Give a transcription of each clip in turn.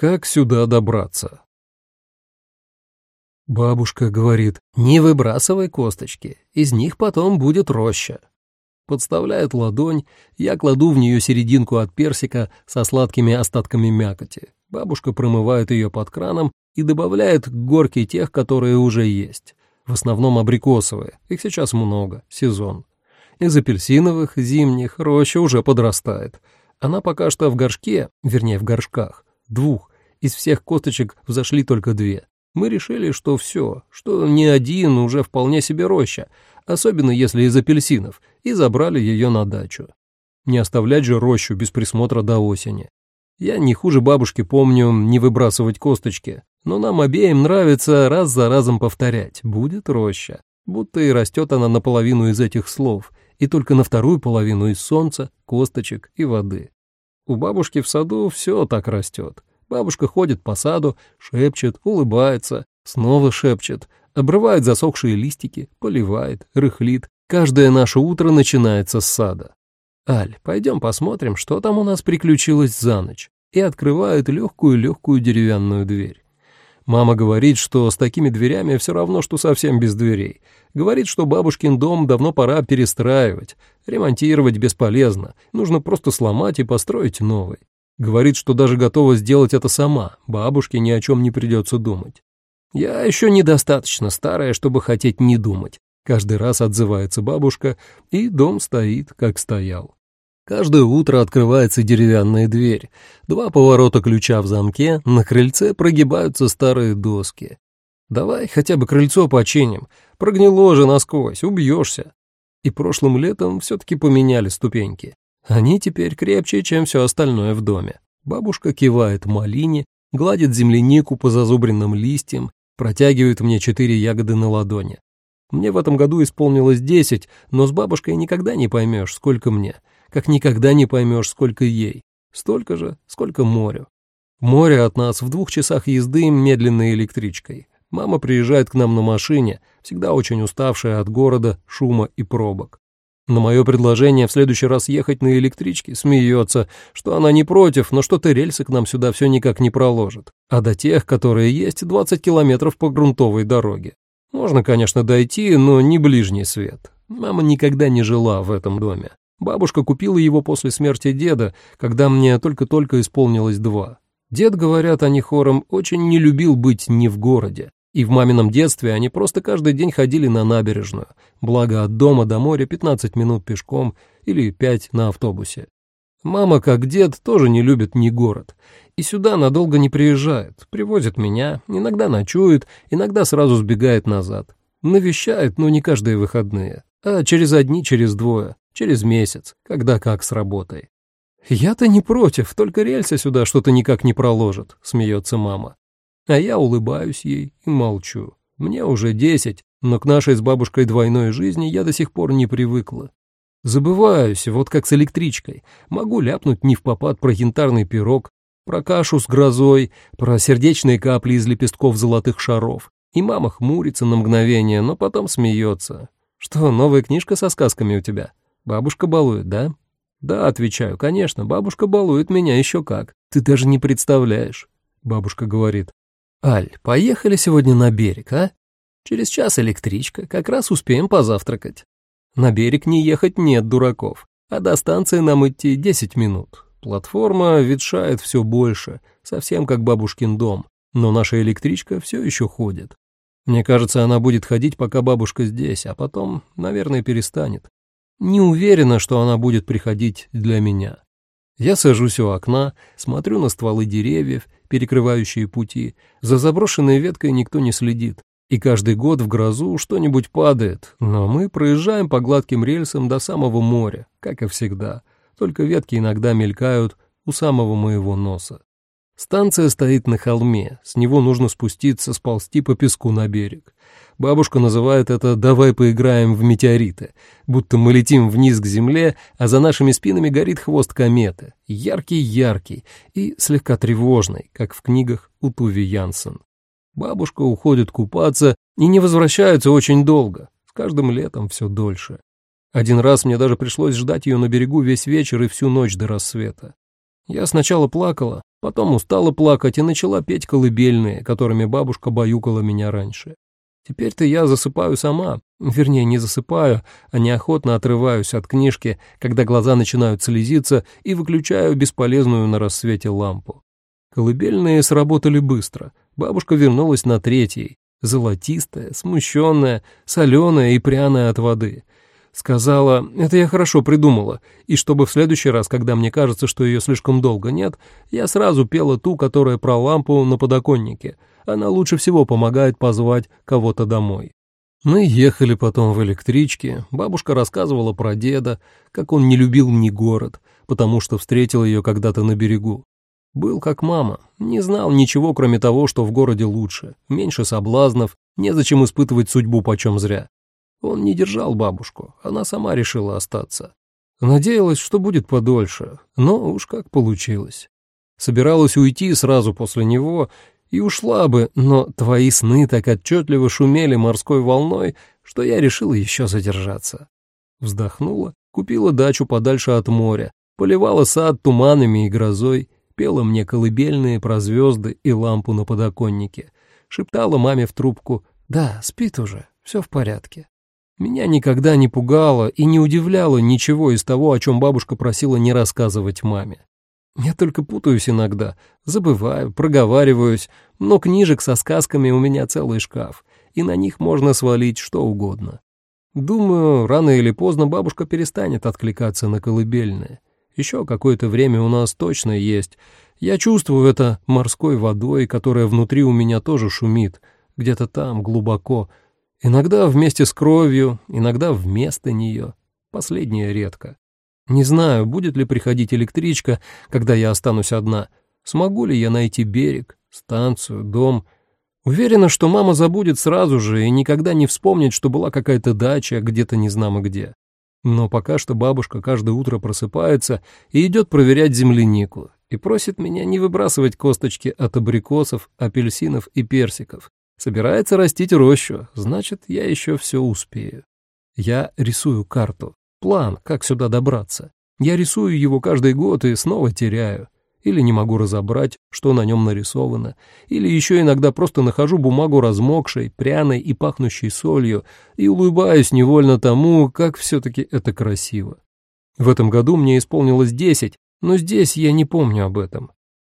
Как сюда добраться? Бабушка говорит, не выбрасывай косточки, из них потом будет роща. Подставляет ладонь, я кладу в нее серединку от персика со сладкими остатками мякоти. Бабушка промывает ее под краном и добавляет к горке тех, которые уже есть. В основном абрикосовые, их сейчас много, сезон. Из апельсиновых, зимних, роща уже подрастает. Она пока что в горшке, вернее в горшках, двух. Из всех косточек взошли только две. Мы решили, что все, что ни один уже вполне себе роща, особенно если из апельсинов, и забрали ее на дачу. Не оставлять же рощу без присмотра до осени. Я не хуже бабушки помню не выбрасывать косточки, но нам обеим нравится раз за разом повторять «будет роща», будто и растет она наполовину из этих слов, и только на вторую половину из солнца, косточек и воды. У бабушки в саду все так растет. Бабушка ходит по саду, шепчет, улыбается, снова шепчет, обрывает засохшие листики, поливает, рыхлит. Каждое наше утро начинается с сада. «Аль, пойдем посмотрим, что там у нас приключилось за ночь», и открывает легкую-легкую деревянную дверь. Мама говорит, что с такими дверями все равно, что совсем без дверей. Говорит, что бабушкин дом давно пора перестраивать, ремонтировать бесполезно, нужно просто сломать и построить новый. Говорит, что даже готова сделать это сама, бабушке ни о чем не придется думать. «Я еще недостаточно старая, чтобы хотеть не думать», каждый раз отзывается бабушка, и дом стоит, как стоял. Каждое утро открывается деревянная дверь, два поворота ключа в замке, на крыльце прогибаются старые доски. Давай хотя бы крыльцо починим, прогнило же насквозь, убьешься. И прошлым летом все-таки поменяли ступеньки. Они теперь крепче, чем все остальное в доме. Бабушка кивает малине, гладит землянику по зазубренным листьям, протягивает мне четыре ягоды на ладони. Мне в этом году исполнилось десять, но с бабушкой никогда не поймешь, сколько мне, как никогда не поймешь, сколько ей. Столько же, сколько морю. Море от нас в двух часах езды медленной электричкой. Мама приезжает к нам на машине, всегда очень уставшая от города, шума и пробок. На мое предложение в следующий раз ехать на электричке смеется, что она не против, но что-то рельсы к нам сюда все никак не проложит. А до тех, которые есть, 20 километров по грунтовой дороге. Можно, конечно, дойти, но не ближний свет. Мама никогда не жила в этом доме. Бабушка купила его после смерти деда, когда мне только-только исполнилось два. Дед, говорят они хором, очень не любил быть не в городе. И в мамином детстве они просто каждый день ходили на набережную, благо от дома до моря 15 минут пешком или 5 на автобусе. Мама, как дед, тоже не любит ни город. И сюда надолго не приезжает, привозит меня, иногда ночует, иногда сразу сбегает назад. Навещает, но не каждые выходные, а через одни, через двое, через месяц, когда как с работой. «Я-то не против, только рельсы сюда что-то никак не проложат», — смеется мама. А я улыбаюсь ей и молчу. Мне уже десять, но к нашей с бабушкой двойной жизни я до сих пор не привыкла. Забываюсь, вот как с электричкой. Могу ляпнуть не в попад про янтарный пирог, про кашу с грозой, про сердечные капли из лепестков золотых шаров. И мама хмурится на мгновение, но потом смеется. «Что, новая книжка со сказками у тебя? Бабушка балует, да?» «Да», — отвечаю, «конечно, бабушка балует меня еще как. Ты даже не представляешь». Бабушка говорит, «Аль, поехали сегодня на берег, а? Через час электричка, как раз успеем позавтракать. На берег не ехать нет дураков, а до станции нам идти 10 минут. Платформа ветшает все больше, совсем как бабушкин дом, но наша электричка все еще ходит. Мне кажется, она будет ходить, пока бабушка здесь, а потом, наверное, перестанет. Не уверена, что она будет приходить для меня. Я сажусь у окна, смотрю на стволы деревьев, перекрывающие пути. За заброшенной веткой никто не следит. И каждый год в грозу что-нибудь падает, но мы проезжаем по гладким рельсам до самого моря, как и всегда. Только ветки иногда мелькают у самого моего носа. Станция стоит на холме, с него нужно спуститься, сползти по песку на берег. Бабушка называет это «давай поиграем в метеориты», будто мы летим вниз к земле, а за нашими спинами горит хвост кометы, яркий-яркий и слегка тревожный, как в книгах у Туви Янсен. Бабушка уходит купаться и не возвращается очень долго, с каждым летом все дольше. Один раз мне даже пришлось ждать ее на берегу весь вечер и всю ночь до рассвета. Я сначала плакала, потом устала плакать и начала петь колыбельные, которыми бабушка баюкала меня раньше. Теперь-то я засыпаю сама, вернее, не засыпаю, а неохотно отрываюсь от книжки, когда глаза начинают слезиться, и выключаю бесполезную на рассвете лампу. Колыбельные сработали быстро. Бабушка вернулась на третьей, золотистая, смущенная, соленая и пряная от воды. Сказала, это я хорошо придумала, и чтобы в следующий раз, когда мне кажется, что ее слишком долго нет, я сразу пела ту, которая про лампу на подоконнике. Она лучше всего помогает позвать кого-то домой. Мы ехали потом в электричке, бабушка рассказывала про деда, как он не любил ни город, потому что встретил ее когда-то на берегу. Был как мама, не знал ничего, кроме того, что в городе лучше, меньше соблазнов, незачем испытывать судьбу почем зря. Он не держал бабушку, она сама решила остаться. Надеялась, что будет подольше, но уж как получилось. Собиралась уйти сразу после него и ушла бы, но твои сны так отчетливо шумели морской волной, что я решила еще задержаться. Вздохнула, купила дачу подальше от моря, поливала сад туманами и грозой, пела мне колыбельные про звезды и лампу на подоконнике, шептала маме в трубку «Да, спит уже, все в порядке». Меня никогда не пугало и не удивляло ничего из того, о чем бабушка просила не рассказывать маме. Я только путаюсь иногда, забываю, проговариваюсь, но книжек со сказками у меня целый шкаф, и на них можно свалить что угодно. Думаю, рано или поздно бабушка перестанет откликаться на колыбельные. Еще какое-то время у нас точно есть. Я чувствую это морской водой, которая внутри у меня тоже шумит, где-то там, глубоко, Иногда вместе с кровью, иногда вместо нее. Последнее редко. Не знаю, будет ли приходить электричка, когда я останусь одна. Смогу ли я найти берег, станцию, дом. Уверена, что мама забудет сразу же и никогда не вспомнит, что была какая-то дача где-то незнамо где. Но пока что бабушка каждое утро просыпается и идет проверять землянику и просит меня не выбрасывать косточки от абрикосов, апельсинов и персиков, Собирается растить рощу, значит, я еще все успею. Я рисую карту, план, как сюда добраться. Я рисую его каждый год и снова теряю. Или не могу разобрать, что на нем нарисовано, или еще иногда просто нахожу бумагу размокшей, пряной и пахнущей солью и улыбаюсь невольно тому, как все-таки это красиво. В этом году мне исполнилось десять, но здесь я не помню об этом.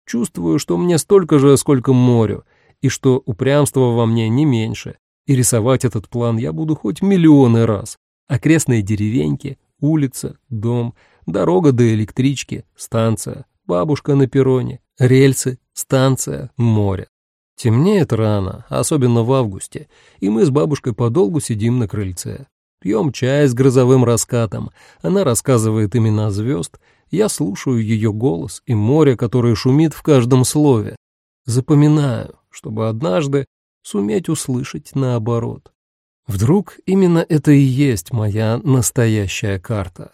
Чувствую, что мне столько же, сколько морю, и что упрямства во мне не меньше, и рисовать этот план я буду хоть миллионы раз. Окрестные деревеньки, улица, дом, дорога до электрички, станция, бабушка на перроне, рельсы, станция, море. Темнеет рано, особенно в августе, и мы с бабушкой подолгу сидим на крыльце. Пьем чай с грозовым раскатом, она рассказывает имена звезд, я слушаю ее голос и море, которое шумит в каждом слове. Запоминаю, чтобы однажды суметь услышать наоборот. Вдруг именно это и есть моя настоящая карта.